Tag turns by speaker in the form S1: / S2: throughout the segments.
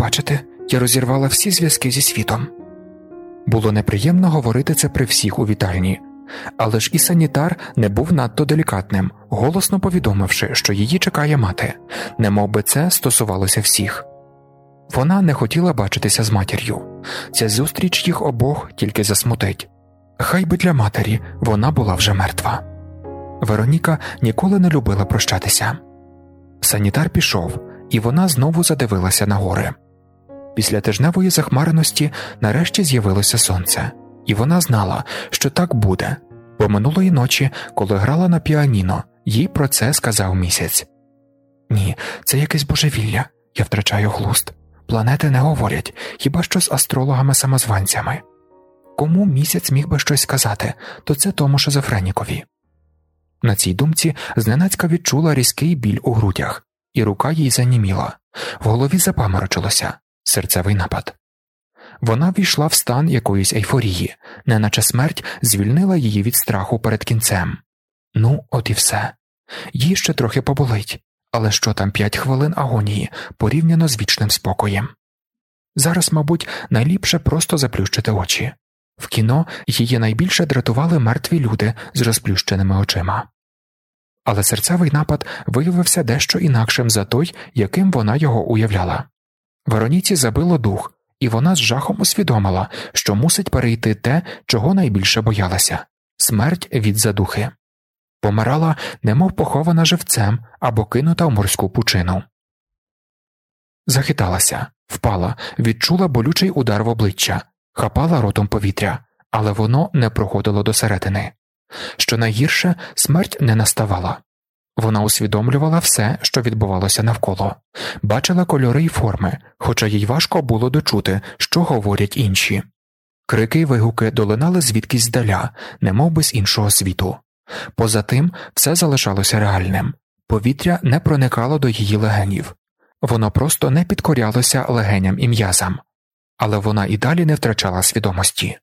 S1: бачити. Я розірвала всі зв'язки зі світом. Було неприємно говорити це при всіх у вітальні, але ж і санітар не був надто делікатним, голосно повідомивши, що її чекає мати, немов би це стосувалося всіх. Вона не хотіла бачитися з матір'ю, ця зустріч їх обох тільки засмутить. Хай би для матері вона була вже мертва. Вероніка ніколи не любила прощатися. Санітар пішов, і вона знову задивилася на гори. Після тижневої захмареності нарешті з'явилося сонце, і вона знала, що так буде, бо минулої ночі, коли грала на піаніно, їй про це сказав місяць. Ні, це якесь божевілля, я втрачаю глуст. Планети не говорять хіба що з астрологами самозванцями. Кому місяць міг би щось сказати, то це тому шизофренікові. На цій думці зненацька відчула різкий біль у грудях, і рука їй заніміла, в голові запаморочилося серцевий напад. Вона війшла в стан якоїсь ейфорії, неначе смерть звільнила її від страху перед кінцем. Ну, от і все. Їй ще трохи поболить, але що там п'ять хвилин агонії порівняно з вічним спокоєм. Зараз, мабуть, найліпше просто заплющити очі. В кіно її найбільше дратували мертві люди з розплющеними очима. Але серцевий напад виявився дещо інакшим за той, яким вона його уявляла. Вероніці забило дух, і вона з жахом усвідомила, що мусить перейти те, чого найбільше боялася смерть від задухи. Помирала, немов похована живцем або кинута в морську пучину. Захиталася, впала, відчула болючий удар в обличчя, хапала ротом повітря, але воно не проходило до середини. Що найгірше, смерть не наставала. Вона усвідомлювала все, що відбувалося навколо, бачила кольори й форми, хоча їй важко було дочути, що говорять інші. Крики й вигуки долинали звідкись здаля, немов би з іншого світу. Поза тим все залишалося реальним повітря не проникало до її легенів, воно просто не підкорялося легеням і м'язам, але вона і далі не втрачала свідомості.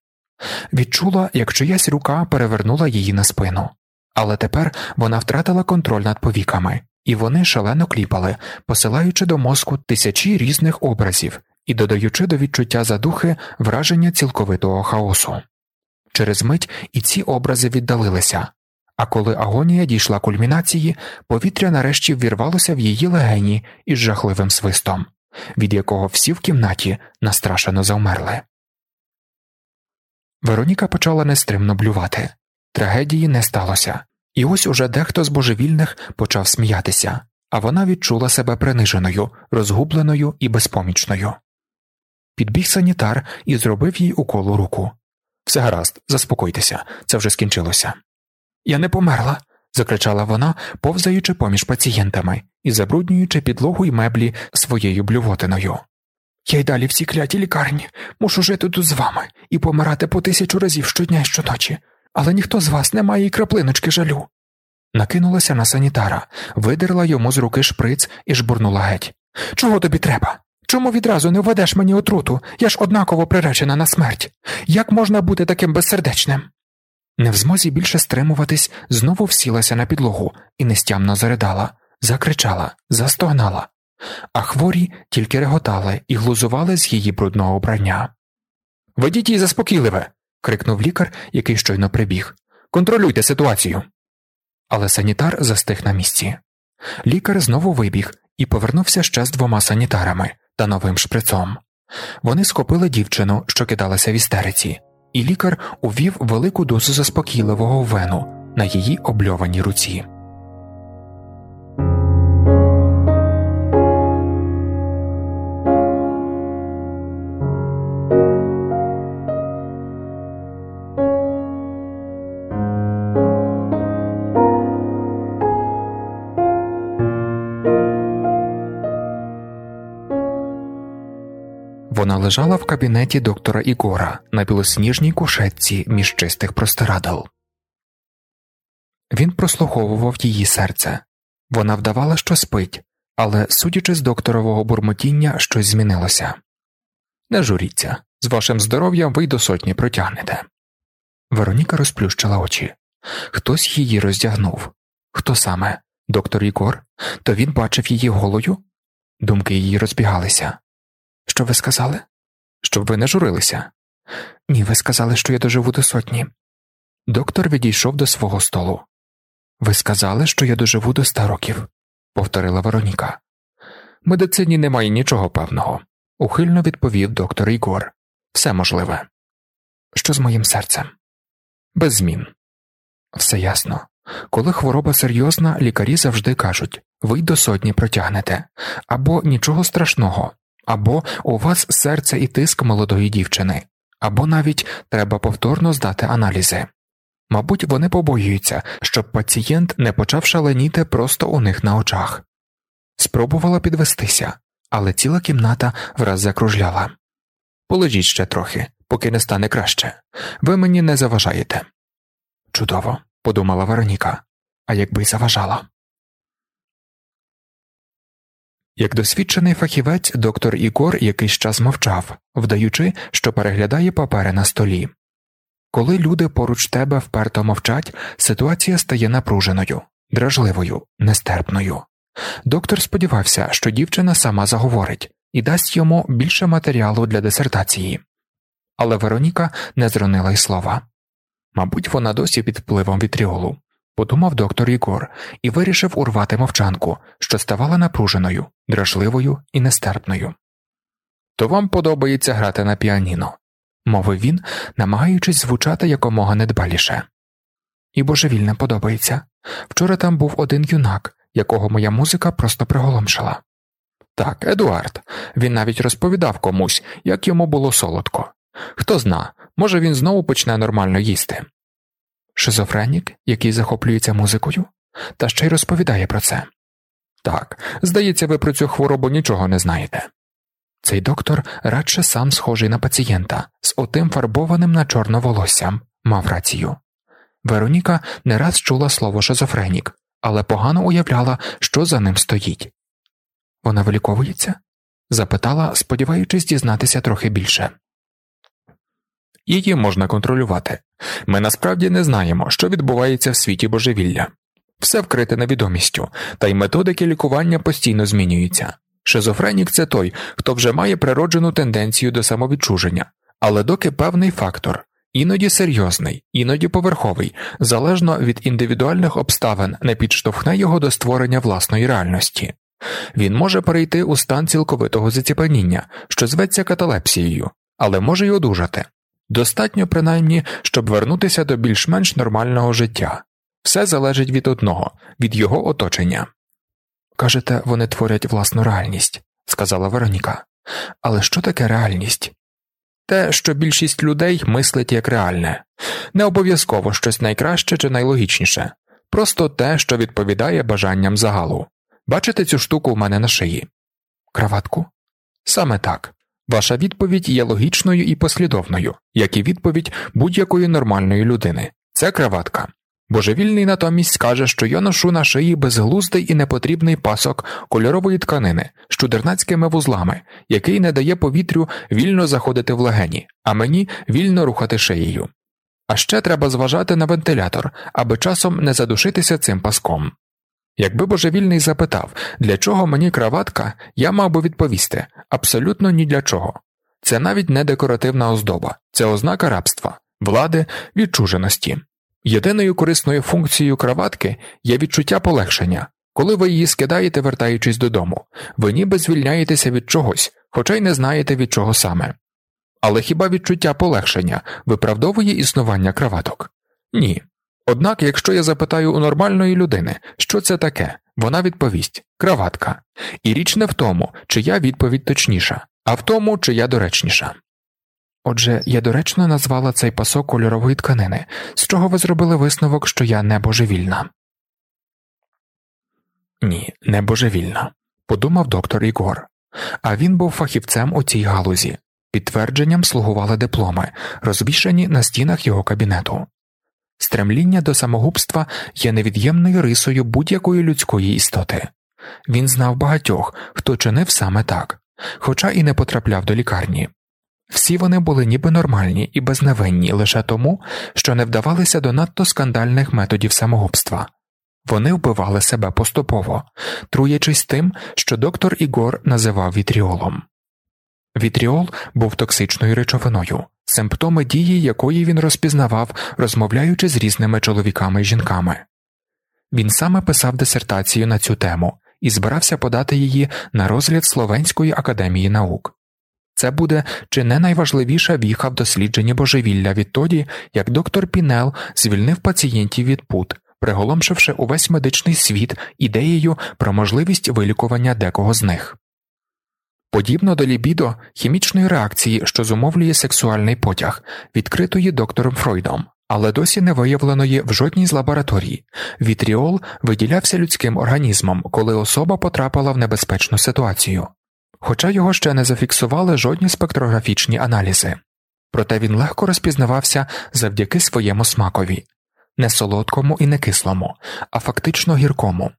S1: Відчула, як чиясь рука перевернула її на спину, але тепер вона втратила контроль над повіками, і вони шалено кліпали, посилаючи до мозку тисячі різних образів і додаючи до відчуття задухи враження цілковитого хаосу. Через мить і ці образи віддалилися, а коли агонія дійшла кульмінації, повітря нарешті ввірвалося в її легені із жахливим свистом, від якого всі в кімнаті настрашено завмерли. Вероніка почала нестримно блювати. Трагедії не сталося, і ось уже дехто з божевільних почав сміятися, а вона відчула себе приниженою, розгубленою і безпомічною. Підбіг санітар і зробив їй укол у руку. Все гаразд, заспокойтеся, це вже скінчилося. Я не померла. закричала вона, повзаючи поміж пацієнтами і забруднюючи підлогу й меблі своєю блювотиною. Я й далі в цій клятій лікарні мушу жити тут з вами і помирати по тисячу разів щодня й щоночі, але ніхто з вас не має й краплиночки жалю. Накинулася на санітара, видерла йому з руки шприц і жбурнула геть. Чого тобі треба? Чому відразу не введеш мені отруту? Я ж однаково приречена на смерть. Як можна бути таким безсердечним? Не в змозі більше стримуватись, знову всілася на підлогу і нестямно заридала, закричала, застогнала, а хворі тільки реготали і глузували з її брудного обрання. Ведіть її заспокійливе. Крикнув лікар, який щойно прибіг. Контролюйте ситуацію. Але санітар застиг на місці. Лікар знову вибіг і повернувся ще з двома санітарами та новим шприцом. Вони схопили дівчину, що кидалася в істериці, і лікар увів велику дозу заспокійливого вену на її обльованій руці. Вона лежала в кабінеті доктора Ігора на білосніжній кушетці між чистих простирадал. Він прослуховував її серце. Вона вдавала, що спить, але, судячи з докторового бурмотіння, щось змінилося. Не журіться, з вашим здоров'ям ви й до сотні протягнете. Вероніка розплющила очі. Хтось її роздягнув. Хто саме? Доктор Ігор? То він бачив її голою? Думки її розбігалися. Що ви сказали? Щоб ви не журилися. Ні, ви сказали, що я доживу до сотні. Доктор відійшов до свого столу. Ви сказали, що я доживу до ста років, повторила Вероніка. Медицині немає нічого певного, ухильно відповів доктор Ігор. Все можливе. Що з моїм серцем? Без змін. Все ясно. Коли хвороба серйозна, лікарі завжди кажуть ви до сотні протягнете, або нічого страшного, або у вас серце і тиск молодої дівчини, або навіть треба повторно здати аналізи. Мабуть, вони побоюються, щоб пацієнт не почав шаленіти просто у них на очах. Спробувала підвестися, але ціла кімната враз закружляла. Полежіть ще трохи, поки не стане краще. Ви мені не заважаєте. Чудово, подумала Вероніка, а якби заважала. Як досвідчений фахівець, доктор Ігор якийсь час мовчав, вдаючи, що переглядає папери на столі. Коли люди поруч тебе вперто мовчать, ситуація стає напруженою, дражливою, нестерпною. Доктор сподівався, що дівчина сама заговорить і дасть йому більше матеріалу для дисертації, але Вероніка не зронила й слова. Мабуть, вона досі під впливом вітріолу, подумав доктор Ігор і вирішив урвати мовчанку, що ставала напруженою, дражливою і нестерпною. То вам подобається грати на піаніно, мовив він, намагаючись звучати якомога недбаліше. І божевільне подобається. Вчора там був один юнак, якого моя музика просто приголомшила. Так, Едуард, він навіть розповідав комусь, як йому було солодко. Хто зна, може він знову почне нормально їсти. Шизофренік, який захоплюється музикою, та ще й розповідає про це. Так, здається, ви про цю хворобу нічого не знаєте. Цей доктор радше сам схожий на пацієнта з отим фарбованим на чорно волоссям, мав рацію. Вероніка не раз чула слово шизофренік, але погано уявляла, що за ним стоїть. Вона виліковується? запитала, сподіваючись дізнатися трохи більше. Її можна контролювати. Ми насправді не знаємо, що відбувається в світі божевілля, все вкрите невідомістю, та й методики лікування постійно змінюються. Шизофренік це той, хто вже має природжену тенденцію до самовідчуження, але доки певний фактор, іноді серйозний, іноді поверховий, залежно від індивідуальних обставин, не підштовхне його до створення власної реальності. Він може перейти у стан цілковитого заціпаніння, що зветься каталепсією, але може й одужати. Достатньо принаймні, щоб вернутися до більш-менш нормального життя. Все залежить від одного, від його оточення. Кажете, вони творять власну реальність, сказала Вероніка. Але що таке реальність? Те, що більшість людей мислить як реальне, не обов'язково щось найкраще чи найлогічніше, просто те, що відповідає бажанням загалу. Бачите цю штуку в мене на шиї? Краватку? Саме так. Ваша відповідь є логічною і послідовною, як і відповідь будь-якої нормальної людини. Це краватка. Божевільний натомість скаже, що я ношу на шиї безглуздий і непотрібний пасок кольорової тканини з чудернацькими вузлами, який не дає повітрю вільно заходити в легені, а мені вільно рухати шиєю. А ще треба зважати на вентилятор, аби часом не задушитися цим паском. Якби божевільний запитав, для чого мені краватка, я мав би відповісти абсолютно ні для чого. Це навіть не декоративна оздоба, це ознака рабства, влади, відчуженості. Єдиною корисною функцією краватки є відчуття полегшення, коли ви її скидаєте, вертаючись додому, ви ніби звільняєтеся від чогось, хоча й не знаєте від чого саме. Але хіба відчуття полегшення виправдовує існування краваток? Ні. Однак, якщо я запитаю у нормальної людини, що це таке, вона відповість краватка, і річ не в тому, чия відповідь точніша, а в тому, чия доречніша. Отже, я доречно назвала цей пасок кольорової тканини, з чого ви зробили висновок, що я не божевільна. Ні, не божевільна, подумав доктор Ігор, а він був фахівцем у цій галузі, підтвердженням слугували дипломи, розвішані на стінах його кабінету. Стремління до самогубства є невід'ємною рисою будь-якої людської істоти. Він знав багатьох, хто чинив саме так, хоча і не потрапляв до лікарні. Всі вони були ніби нормальні і безневинні лише тому, що не вдавалися до надто скандальних методів самогубства. Вони вбивали себе поступово, труячись тим, що доктор Ігор називав вітріолом. Вітріол був токсичною речовиною, симптоми дії якої він розпізнавав, розмовляючи з різними чоловіками і жінками. Він саме писав дисертацію на цю тему і збирався подати її на розгляд Словенської академії наук. Це буде чи не найважливіша віха в дослідженні божевілля відтоді, як доктор Пінел звільнив пацієнтів від пут, приголомшивши увесь медичний світ ідеєю про можливість вилікування декого з них. Подібно до лібідо хімічної реакції, що зумовлює сексуальний потяг, відкритої доктором Фройдом, але досі не виявленої в жодній з лабораторій, вітріол виділявся людським організмом, коли особа потрапила в небезпечну ситуацію, хоча його ще не зафіксували жодні спектрографічні аналізи, проте він легко розпізнавався завдяки своєму смакові, не солодкому і не кислому, а фактично гіркому.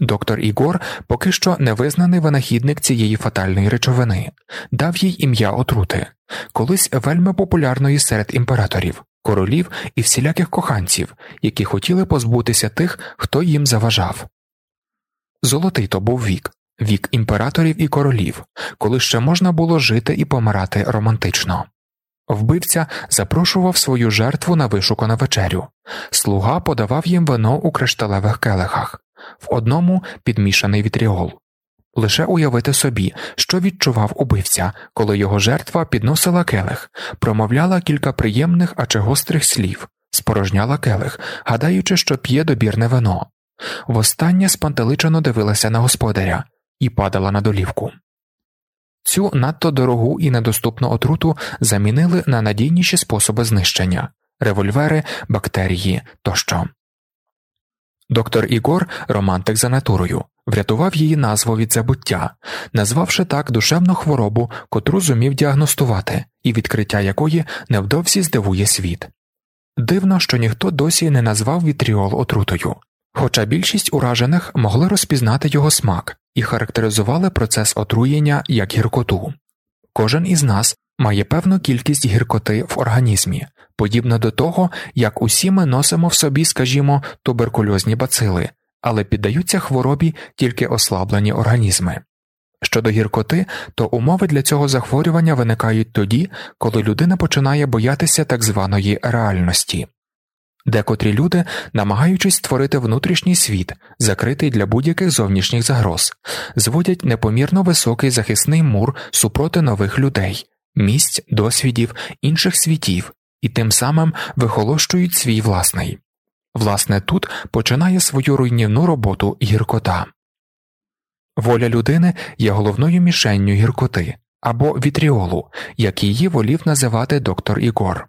S1: Доктор Ігор поки що невизнаний винахідник цієї фатальної речовини, дав їй ім'я отрути, колись вельми популярної серед імператорів, королів і всіляких коханців, які хотіли позбутися тих, хто їм заважав. Золотий то був вік, вік імператорів і королів, коли ще можна було жити і помирати романтично. Вбивця запрошував свою жертву на вишукану вечерю, слуга подавав їм вино у кришталевих келихах, в одному підмішаний вітріол. Лише уявити собі, що відчував убивця, коли його жертва підносила келих, промовляла кілька приємних, а чи гострих слів, спорожняла келих, гадаючи, що п'є добірне вино. Востаннє спантеличено дивилася на господаря і падала на долівку. Цю надто дорогу і недоступну отруту замінили на надійніші способи знищення револьвери, бактерії тощо. Доктор Ігор, романтик за натурою, врятував її назву від забуття, назвавши так душевну хворобу, котру зумів діагностувати, і відкриття якої невдовзі здивує світ. Дивно, що ніхто досі не назвав вітріол отрутою, хоча більшість уражених могли розпізнати його смак і характеризували процес отруєння як гіркоту. Кожен із нас має певну кількість гіркоти в організмі, подібно до того, як усі ми носимо в собі, скажімо, туберкульозні бацили, але піддаються хворобі тільки ослаблені організми. Щодо гіркоти, то умови для цього захворювання виникають тоді, коли людина починає боятися так званої реальності. Декотрі люди, намагаючись створити внутрішній світ, закритий для будь-яких зовнішніх загроз, зводять непомірно високий захисний мур супроти нових людей, місць, досвідів, інших світів і тим самим вихолощують свій власний. Власне, тут починає свою руйнівну роботу гіркота. Воля людини є головною мішенню гіркоти або вітріолу, як її волів називати доктор Ігор.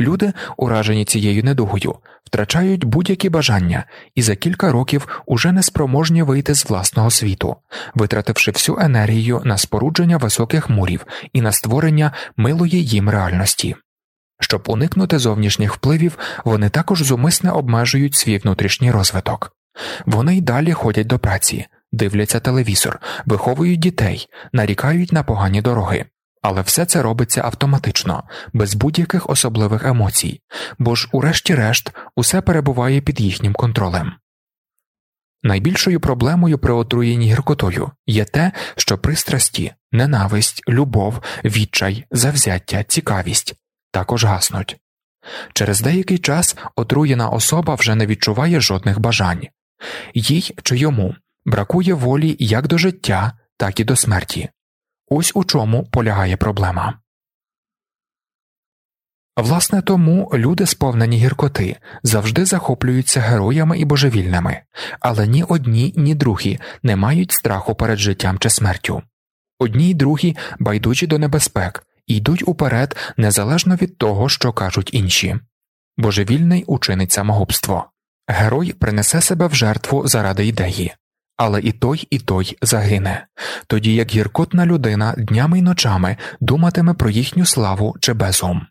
S1: Люди, уражені цією недугою, втрачають будь-які бажання і за кілька років уже не спроможні вийти з власного світу, витративши всю енергію на спорудження високих мурів і на створення милої їм реальності. Щоб уникнути зовнішніх впливів, вони також зумисне обмежують свій внутрішній розвиток. Вони й далі ходять до праці, дивляться телевізор, виховують дітей, нарікають на погані дороги. Але все це робиться автоматично, без будь-яких особливих емоцій, бо ж, урешті-решт, усе перебуває під їхнім контролем. Найбільшою проблемою при отруєнні гіркотою є те, що пристрасті, ненависть, любов, відчай, завзяття, цікавість також гаснуть. Через деякий час отруєна особа вже не відчуває жодних бажань, їй чи йому бракує волі як до життя, так і до смерті. Ось у чому полягає проблема. Власне тому люди, сповнені гіркоти, завжди захоплюються героями і божевільними, але ні одні, ні другі не мають страху перед життям чи смертю. Одні й другі байдужі до небезпек йдуть уперед незалежно від того, що кажуть інші. Божевільний учинить самогубство. Герой принесе себе в жертву заради ідеї, але і той, і той загине, тоді як гіркотна людина днями й ночами думатиме про їхню славу чи безум.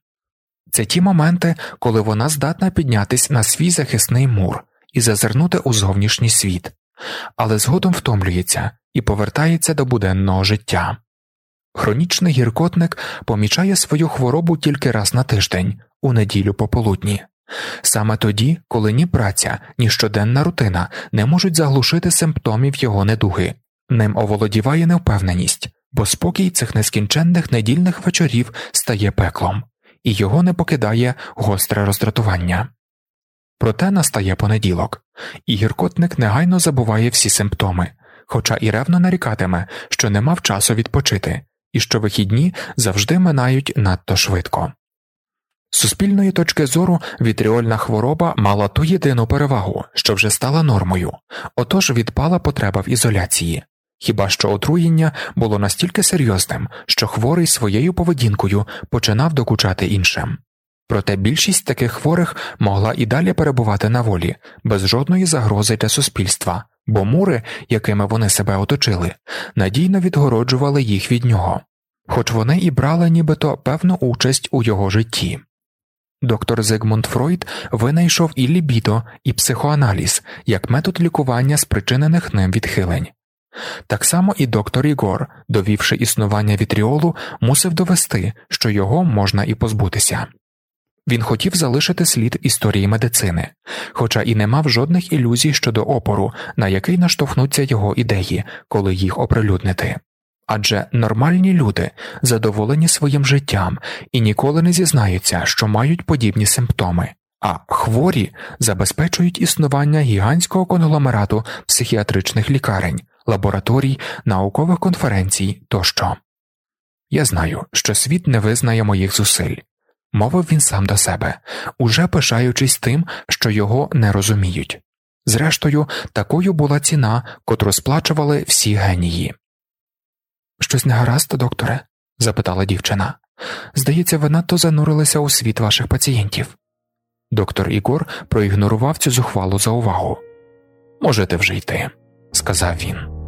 S1: Це ті моменти, коли вона здатна піднятись на свій захисний мур і зазирнути у зовнішній світ, але згодом втомлюється і повертається до буденного життя. Хронічний гіркотник помічає свою хворобу тільки раз на тиждень, у неділю пополудні, саме тоді, коли ні праця, ні щоденна рутина не можуть заглушити симптомів його недуги, ним оволодіває невпевненість, бо спокій цих нескінченних недільних вечорів стає пеклом, і його не покидає гостре роздратування. Проте настає понеділок, і гіркотник негайно забуває всі симптоми, хоча і ревно нарікатиме, що не мав часу відпочити, і що вихідні завжди минають надто швидко. З суспільної точки зору вітріольна хвороба мала ту єдину перевагу, що вже стала нормою, отож відпала потреба в ізоляції, хіба що отруєння було настільки серйозним, що хворий своєю поведінкою починав докучати іншим. Проте більшість таких хворих могла і далі перебувати на волі, без жодної загрози для суспільства, бо мури, якими вони себе оточили, надійно відгороджували їх від нього, хоч вони і брали нібито певну участь у його житті. Доктор Зигмунд Фройд винайшов і лібідо, і психоаналіз як метод лікування спричинених ним відхилень. Так само і доктор Ігор, довівши існування вітріолу, мусив довести, що його можна і позбутися. Він хотів залишити слід в історії медицини, хоча і не мав жодних ілюзій щодо опору, на який наштовхнуться його ідеї, коли їх оприлюднити. Адже нормальні люди задоволені своїм життям і ніколи не зізнаються, що мають подібні симптоми, а хворі забезпечують існування гігантського конгломерату психіатричних лікарень, лабораторій, наукових конференцій тощо. Я знаю, що світ не визнає моїх зусиль, мовив він сам до себе, уже пишаючись тим, що його не розуміють. Зрештою, такою була ціна, котру сплачували всі генії. Щось не гаразд, докторе? запитала дівчина. Здається, ви надто занурилися у світ ваших пацієнтів. Доктор Ігор проігнорував цю зухвалу за увагу. Можете вже йти, сказав він.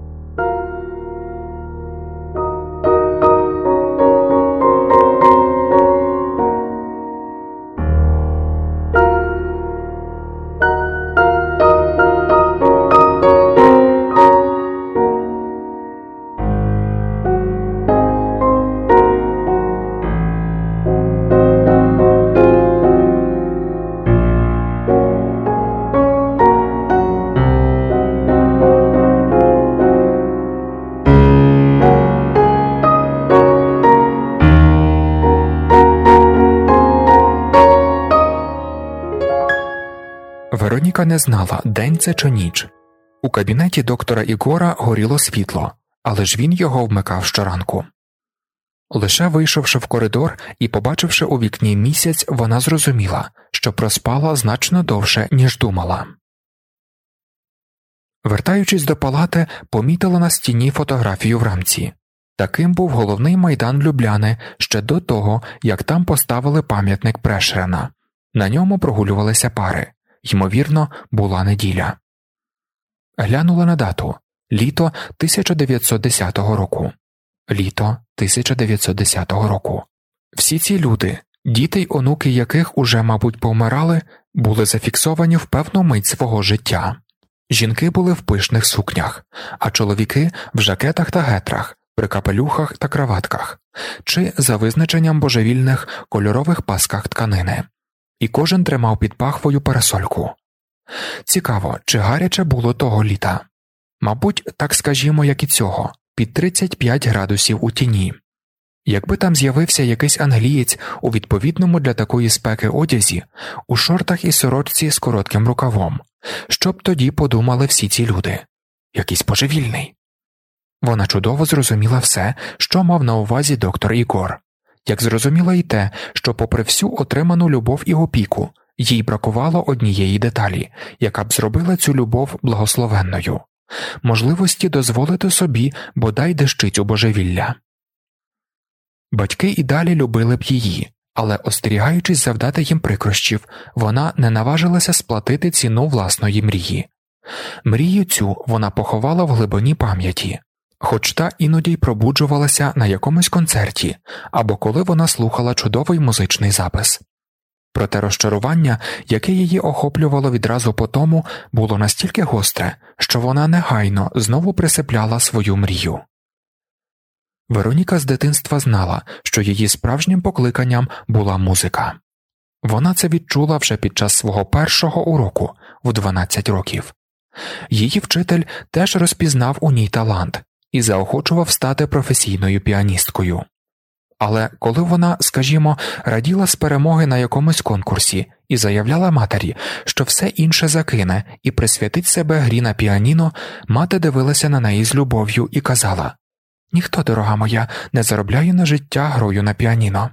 S1: Вероніка не знала, день це чи ніч. У кабінеті доктора Ігора горіло світло, але ж він його вмикав щоранку. Лише вийшовши в коридор і побачивши у вікні місяць, вона зрозуміла, що проспала значно довше, ніж думала. Вертаючись до палати, помітила на стіні фотографію в рамці. Таким був головний майдан Любляни ще до того, як там поставили пам'ятник Прешерена. На ньому прогулювалися пари ймовірно, була неділя. Глянула на дату літо 1910 року. Літо 1910 року. Всі ці люди, діти й онуки яких уже, мабуть, помирали, були зафіксовані в певну мить свого життя. Жінки були в пишних сукнях, а чоловіки в жакетах та гетрах, при капелюхах та краватках, чи за визначенням божевільних кольорових пасках тканини і кожен тримав під пахвою парасольку. Цікаво, чи гаряче було того літа мабуть, так скажімо, як і цього, під 35 градусів у тіні. Якби там з'явився якийсь англієць у відповідному для такої спеки одязі, у шортах і сорочці з коротким рукавом, що б тоді подумали всі ці люди якийсь божевільний. Вона чудово зрозуміла все, що мав на увазі доктор Ігор як зрозуміла й те, що, попри всю отриману любов і опіку, їй бракувало однієї деталі, яка б зробила цю любов благословенною можливості дозволити собі бодай дещицю божевілля. Батьки і далі любили б її, але, остерігаючись завдати їм прикрощів, вона не наважилася сплатити ціну власної мрії. Мрію цю вона поховала в глибині пам'яті, хоч та іноді й пробуджувалася на якомусь концерті або коли вона слухала чудовий музичний запис. Проте розчарування, яке її охоплювало відразу по тому, було настільки гостре, що вона негайно знову присипляла свою мрію. Вероніка з дитинства знала, що її справжнім покликанням була музика. Вона це відчула вже під час свого першого уроку в 12 років. Її вчитель теж розпізнав у ній талант і заохочував стати професійною піаністкою. Але коли вона, скажімо, раділа з перемоги на якомусь конкурсі і заявляла матері, що все інше закине і присвятить себе грі на піаніно, мати дивилася на неї з любов'ю і казала Ніхто, дорога моя, не заробляє на життя грою на піаніно.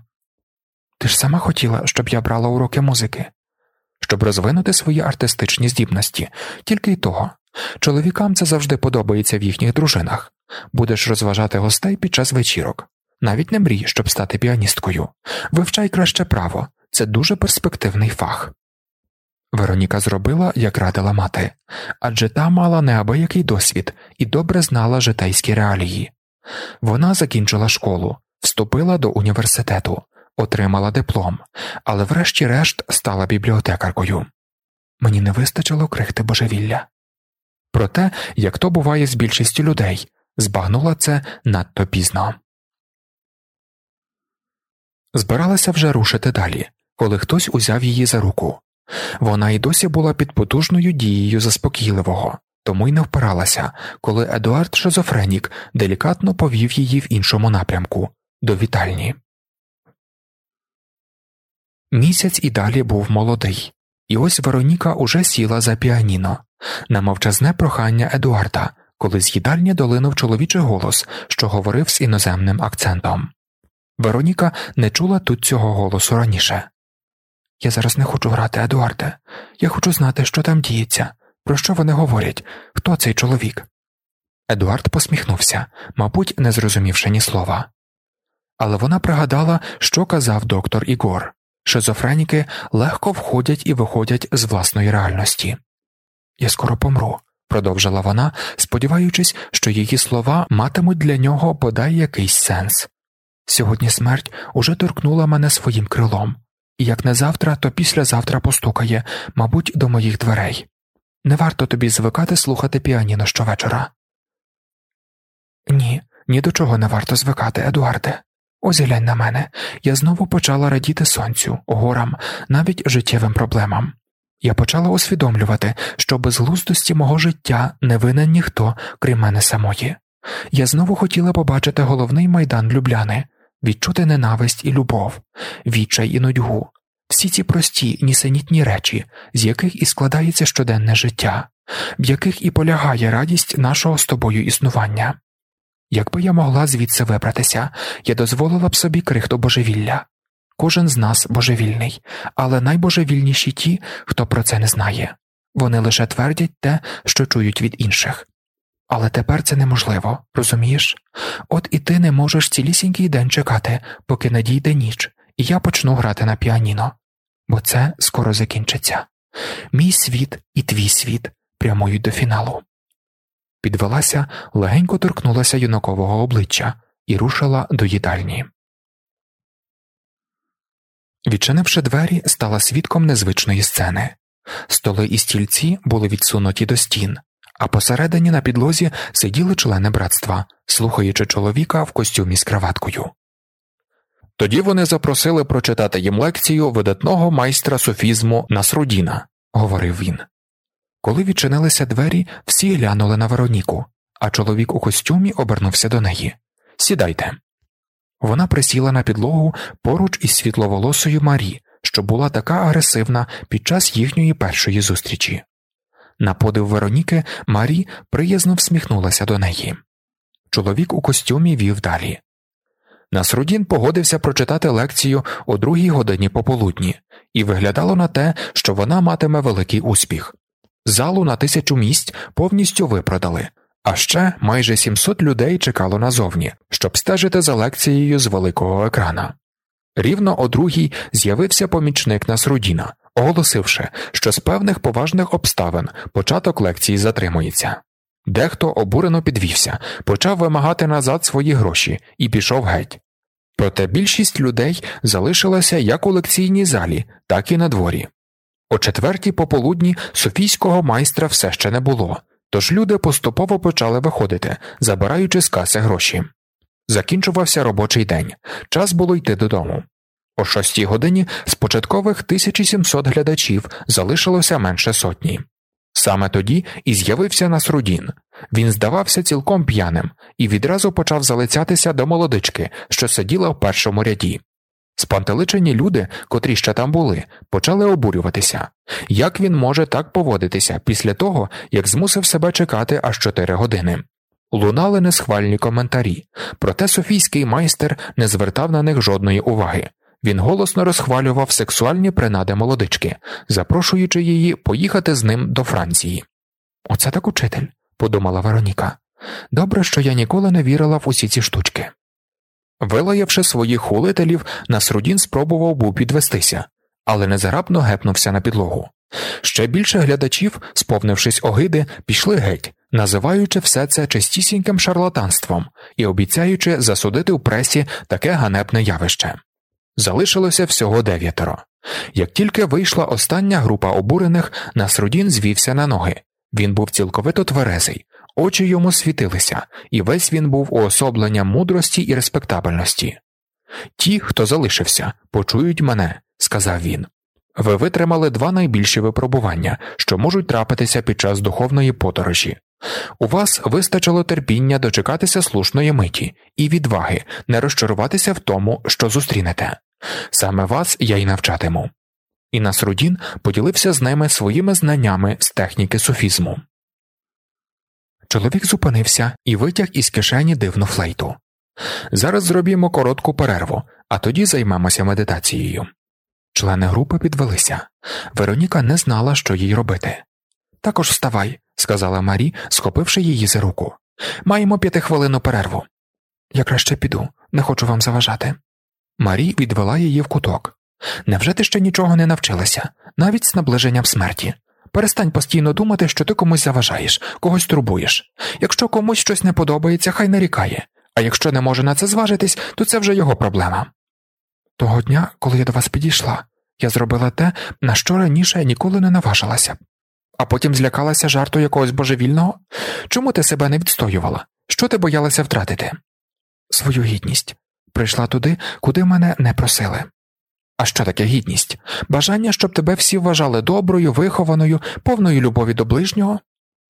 S1: Ти ж сама хотіла, щоб я брала уроки музики, щоб розвинути свої артистичні здібності, тільки й того. Чоловікам це завжди подобається в їхніх дружинах будеш розважати гостей під час вечірок. Навіть не мрій, щоб стати піаністкою. Вивчай краще право, це дуже перспективний фах. Вероніка зробила, як радила мати, адже та мала неабиякий досвід і добре знала житейські реалії. Вона закінчила школу, вступила до університету, отримала диплом, але врешті-решт стала бібліотекаркою. Мені не вистачило крихти божевілля. Проте, як то буває з більшістю людей, збагнула це надто пізно. Збиралася вже рушити далі, коли хтось узяв її за руку. Вона й досі була під потужною дією заспокійливого, тому й не впиралася, коли Едуард Шизофренік делікатно повів її в іншому напрямку до вітальні. Місяць і далі був молодий, і ось Вероніка уже сіла за піаніно на мовчазне прохання Едуарда, коли з їдальні долинув чоловічий голос, що говорив з іноземним акцентом. Вероніка не чула тут цього голосу раніше. Я зараз не хочу грати, Едуарде. Я хочу знати, що там діється, про що вони говорять, хто цей чоловік. Едуард посміхнувся, мабуть, не зрозумівши ні слова. Але вона пригадала, що казав доктор Ігор шизофреніки легко входять і виходять з власної реальності. Я скоро помру, продовжила вона, сподіваючись, що її слова матимуть для нього бодай якийсь сенс. Сьогодні смерть уже торкнула мене своїм крилом, і як не завтра, то післязавтра постукає, мабуть, до моїх дверей. Не варто тобі звикати слухати піаніно щовечора. Ні, ні до чого не варто звикати, Едуарде. Ось глянь на мене, я знову почала радіти сонцю, горам, навіть життєвим проблемам. Я почала усвідомлювати, що безглуздості мого життя не винен ніхто, крім мене самої. Я знову хотіла побачити головний майдан Любляни, відчути ненависть і любов, відчай і нудьгу, всі ці прості, нісенітні речі, з яких і складається щоденне життя, в яких і полягає радість нашого з тобою існування. Якби я могла звідси вибратися, я дозволила б собі крихту божевілля. Кожен з нас божевільний, але найбожевільніші ті, хто про це не знає, вони лише твердять те, що чують від інших. Але тепер це неможливо, розумієш? От і ти не можеш цілісінький день чекати, поки надійде ніч, і я почну грати на піаніно, бо це скоро закінчиться. Мій світ і твій світ прямують до фіналу. Підвелася, легенько торкнулася юнакового обличчя і рушила до їдальні. Відчинивши двері, стала свідком незвичної сцени. Столи і стільці були відсунуті до стін, а посередині на підлозі сиділи члени братства, слухаючи чоловіка в костюмі з краваткою. Тоді вони запросили прочитати їм лекцію видатного майстра софізму Насрудіна, говорив він. Коли відчинилися двері, всі глянули на Вероніку, а чоловік у костюмі обернувся до неї. Сідайте. Вона присіла на підлогу поруч із світловолосою Марі, що була така агресивна під час їхньої першої зустрічі. На подив Вероніки Марі приязно всміхнулася до неї. Чоловік у костюмі вів далі. Насрудін погодився прочитати лекцію о другій годині пополудні, і виглядало на те, що вона матиме великий успіх. Залу на тисячу місць повністю випродали, а ще майже 700 людей чекало назовні, щоб стежити за лекцією з великого екрана. Рівно о другій з'явився помічник Насрудіна, оголосивши, що з певних поважних обставин початок лекції затримується. Дехто обурено підвівся, почав вимагати назад свої гроші і пішов геть. Проте більшість людей залишилася як у лекційній залі, так і на дворі. О четвертій пополудні софійського майстра все ще не було, тож люди поступово почали виходити, забираючи з каси гроші. Закінчувався робочий день, час було йти додому. О шостій годині з початкових 1700 глядачів залишилося менше сотні. Саме тоді і з'явився Насрудін. Він здавався цілком п'яним і відразу почав залицятися до молодички, що сиділа в першому ряді. Спантеличені люди, котрі ще там були, почали обурюватися, як він може так поводитися після того, як змусив себе чекати аж чотири години. Лунали несхвальні коментарі, проте софійський майстер не звертав на них жодної уваги. Він голосно розхвалював сексуальні принади молодички, запрошуючи її поїхати з ним до Франції. Оце так учитель, подумала Вероніка. Добре, що я ніколи не вірила в усі ці штучки. Вилаявши своїх хулителів, Насрудін спробував був підвестися, але незарабно гепнувся на підлогу. Ще більше глядачів, сповнившись огиди, пішли геть, називаючи все це чистісіньким шарлатанством і обіцяючи засудити в пресі таке ганебне явище. Залишилося всього дев'ятеро. Як тільки вийшла остання група обурених, Насрудін звівся на ноги. Він був цілковито тверезий, очі йому світилися, і весь він був уособленням мудрості і респектабельності. Ті, хто залишився, почують мене, сказав він. Ви витримали два найбільші випробування, що можуть трапитися під час духовної подорожі. У вас вистачило терпіння дочекатися слушної миті і відваги не розчаруватися в тому, що зустрінете. Саме вас я й навчатиму. І Насрудін поділився з ними своїми знаннями з техніки суфізму. Чоловік зупинився і витяг із кишені дивну флейту. Зараз зробімо коротку перерву, а тоді займемося медитацією. Члени групи підвелися. Вероніка не знала, що їй робити. Також вставай, сказала Марі, схопивши її за руку. Маємо п'ятихвилинну перерву. Я краще піду, не хочу вам заважати. Марі відвела її в куток. Невже ти ще нічого не навчилася, навіть з наближенням смерті? Перестань постійно думати, що ти комусь заважаєш, когось турбуєш. Якщо комусь щось не подобається, хай нарікає, а якщо не може на це зважитись, то це вже його проблема. Того дня, коли я до вас підійшла, я зробила те, на що раніше ніколи не наважилася, а потім злякалася жарту якогось божевільного. Чому ти себе не відстоювала? Що ти боялася втратити? Свою гідність. Прийшла туди, куди мене не просили. А що таке гідність? Бажання, щоб тебе всі вважали доброю, вихованою, повною любові до ближнього?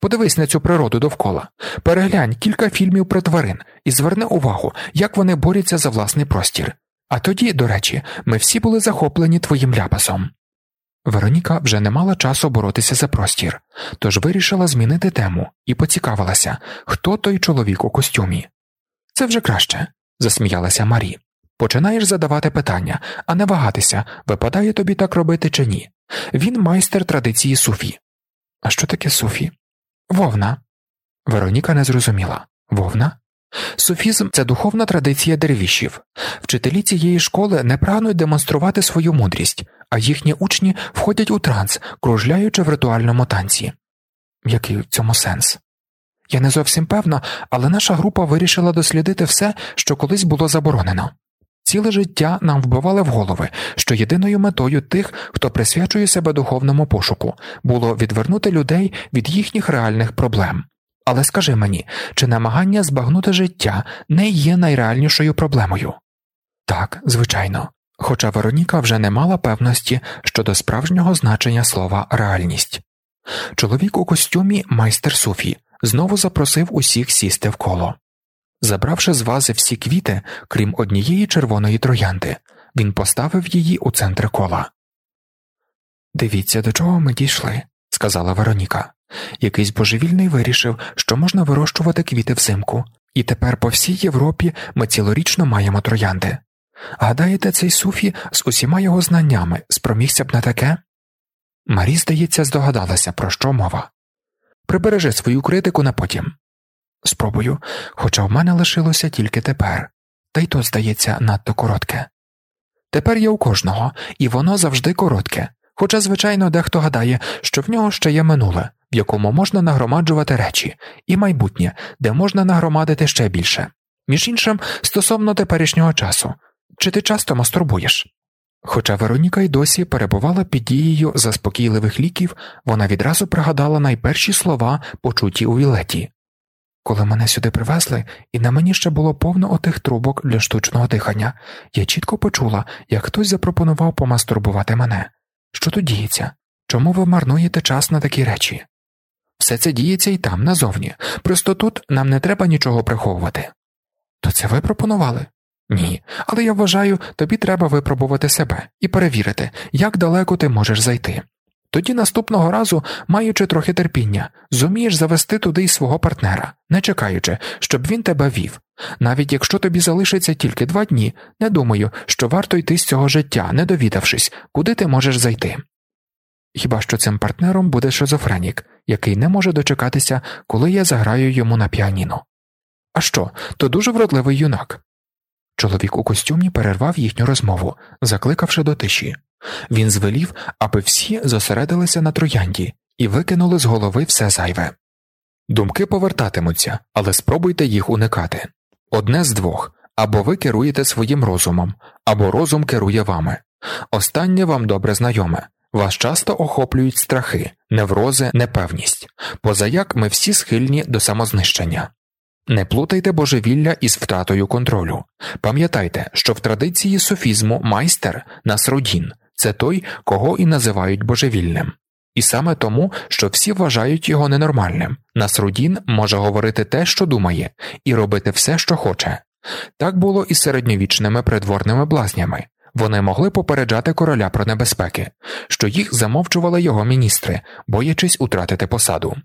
S1: Подивись на цю природу довкола, переглянь кілька фільмів про тварин і зверни увагу, як вони борються за власний простір. А тоді, до речі, ми всі були захоплені твоїм ляпасом. Вероніка вже не мала часу боротися за простір, тож вирішила змінити тему і поцікавилася, хто той чоловік у костюмі. Це вже краще, засміялася Марі. Починаєш задавати питання, а не вагатися, випадає тобі так робити чи ні. Він майстер традиції суфі. А що таке суфі? Вовна. Вероніка не зрозуміла вовна? Суфізм це духовна традиція дервішів. Вчителі цієї школи не прагнуть демонструвати свою мудрість, а їхні учні входять у транс, кружляючи в ритуальному танці. Який в цьому сенс? Я не зовсім певна, але наша група вирішила дослідити все, що колись було заборонено. Ціле життя нам вбивали в голови, що єдиною метою тих, хто присвячує себе духовному пошуку, було відвернути людей від їхніх реальних проблем. Але скажи мені, чи намагання збагнути життя не є найреальнішою проблемою? Так, звичайно, хоча Вероніка вже не мала певності щодо справжнього значення слова реальність. Чоловік у костюмі майстер Суфі знову запросив усіх сісти в коло. Забравши з вази всі квіти, крім однієї червоної троянди, він поставив її у центр кола. Дивіться, до чого ми дійшли, сказала Вероніка. Якийсь божевільний вирішив, що можна вирощувати квіти взимку, і тепер по всій Європі ми цілорічно маємо троянди. Гадаєте, цей суфі з усіма його знаннями спромігся б на таке? Марі, здається, здогадалася, про що мова. Прибережи свою критику на потім. Спробую, хоча в мене лишилося тільки тепер, та й то, здається, надто коротке. Тепер є у кожного, і воно завжди коротке, хоча, звичайно, дехто гадає, що в нього ще є минуле, в якому можна нагромаджувати речі, і майбутнє, де можна нагромадити ще більше. Між іншим, стосовно теперішнього часу, чи ти часто мастурбуєш? Хоча Вероніка й досі перебувала під дією заспокійливих ліків, вона відразу пригадала найперші слова, почуті у Вілеті. Коли мене сюди привезли, і на мені ще було повно отих трубок для штучного дихання, я чітко почула, як хтось запропонував помастурбувати мене. Що тут діється? Чому ви марнуєте час на такі речі? Все це діється і там, назовні. Просто тут нам не треба нічого приховувати. То це ви пропонували? Ні, але я вважаю, тобі треба випробувати себе і перевірити, як далеко ти можеш зайти. Тоді наступного разу, маючи трохи терпіння, зумієш завести туди й свого партнера, не чекаючи, щоб він тебе вів. Навіть якщо тобі залишиться тільки два дні, не думаю, що варто йти з цього життя, не довідавшись, куди ти можеш зайти. Хіба що цим партнером буде шизофренік, який не може дочекатися, коли я заграю йому на піаніно. А що, то дуже вродливий юнак. Чоловік у костюмі перервав їхню розмову, закликавши до тиші. Він звелів, аби всі зосередилися на троянді і викинули з голови все зайве. Думки повертатимуться, але спробуйте їх уникати. Одне з двох або ви керуєте своїм розумом, або розум керує вами. Останнє вам добре знайоме. Вас часто охоплюють страхи, неврози, непевність, позаяк ми всі схильні до самознищення. Не плутайте божевілля із втратою контролю. Пам'ятайте, що в традиції софізму майстер Насродін це той, кого і називають божевільним. І саме тому, що всі вважають його ненормальним, Насрудін може говорити те, що думає, і робити все, що хоче. Так було і з середньовічними придворними блазнями. Вони могли попереджати короля про небезпеки, що їх замовчували його міністри, боячись утратити посаду.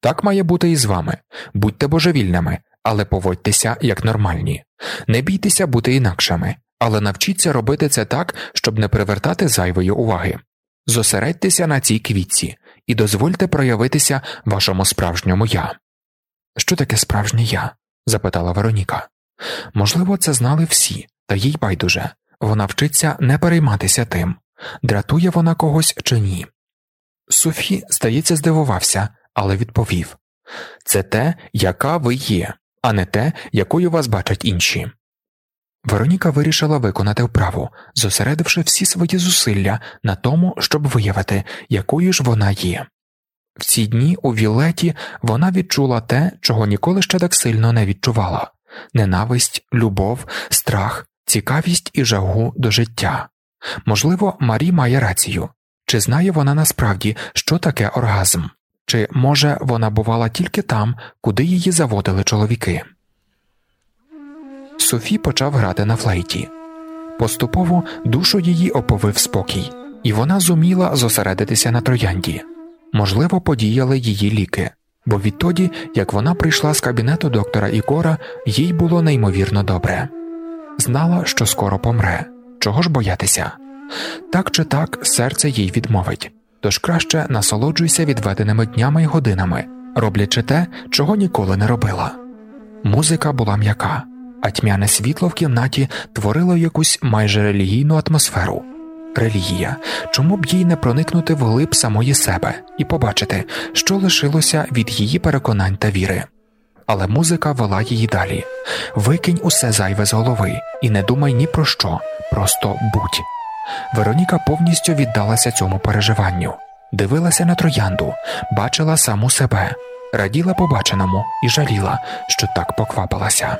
S1: Так має бути і з вами будьте божевільними, але поводьтеся як нормальні, не бійтеся бути інакшими, але навчіться робити це так, щоб не привертати зайвої уваги. Зосередьтеся на цій квітці і дозвольте проявитися вашому справжньому я. Що таке справжнє я? запитала Вероніка. Можливо, це знали всі, та їй байдуже вона вчиться не перейматися тим, дратує вона когось чи ні. Софі, здається, здивувався, але відповів це те, яка ви є, а не те, якою вас бачать інші. Вероніка вирішила виконати вправу, зосередивши всі свої зусилля на тому, щоб виявити, якою ж вона є. В ці дні у Вілеті вона відчула те, чого ніколи ще так сильно не відчувала ненависть, любов, страх, цікавість і жагу до життя. Можливо, Марі має рацію чи знає вона насправді, що таке оргазм, чи може вона бувала тільки там, куди її заводили чоловіки. Софі почав грати на флейті. Поступово душу її оповив спокій, і вона зуміла зосередитися на троянді. Можливо, подіяли її ліки, бо відтоді, як вона прийшла з кабінету доктора Ікора, їй було неймовірно добре. Знала, що скоро помре, чого ж боятися. Так чи так серце їй відмовить, тож краще насолоджуйся відведеними днями й годинами, роблячи те, чого ніколи не робила. Музика була м'яка а тьмяне світло в кімнаті творило якусь майже релігійну атмосферу. Релігія, чому б їй не проникнути вглиб самої себе і побачити, що лишилося від її переконань та віри. Але музика вела її далі викинь усе зайве з голови і не думай ні про що, просто будь. Вероніка повністю віддалася цьому переживанню, дивилася на троянду, бачила саму себе, раділа побаченому і жаліла, що так поквапилася.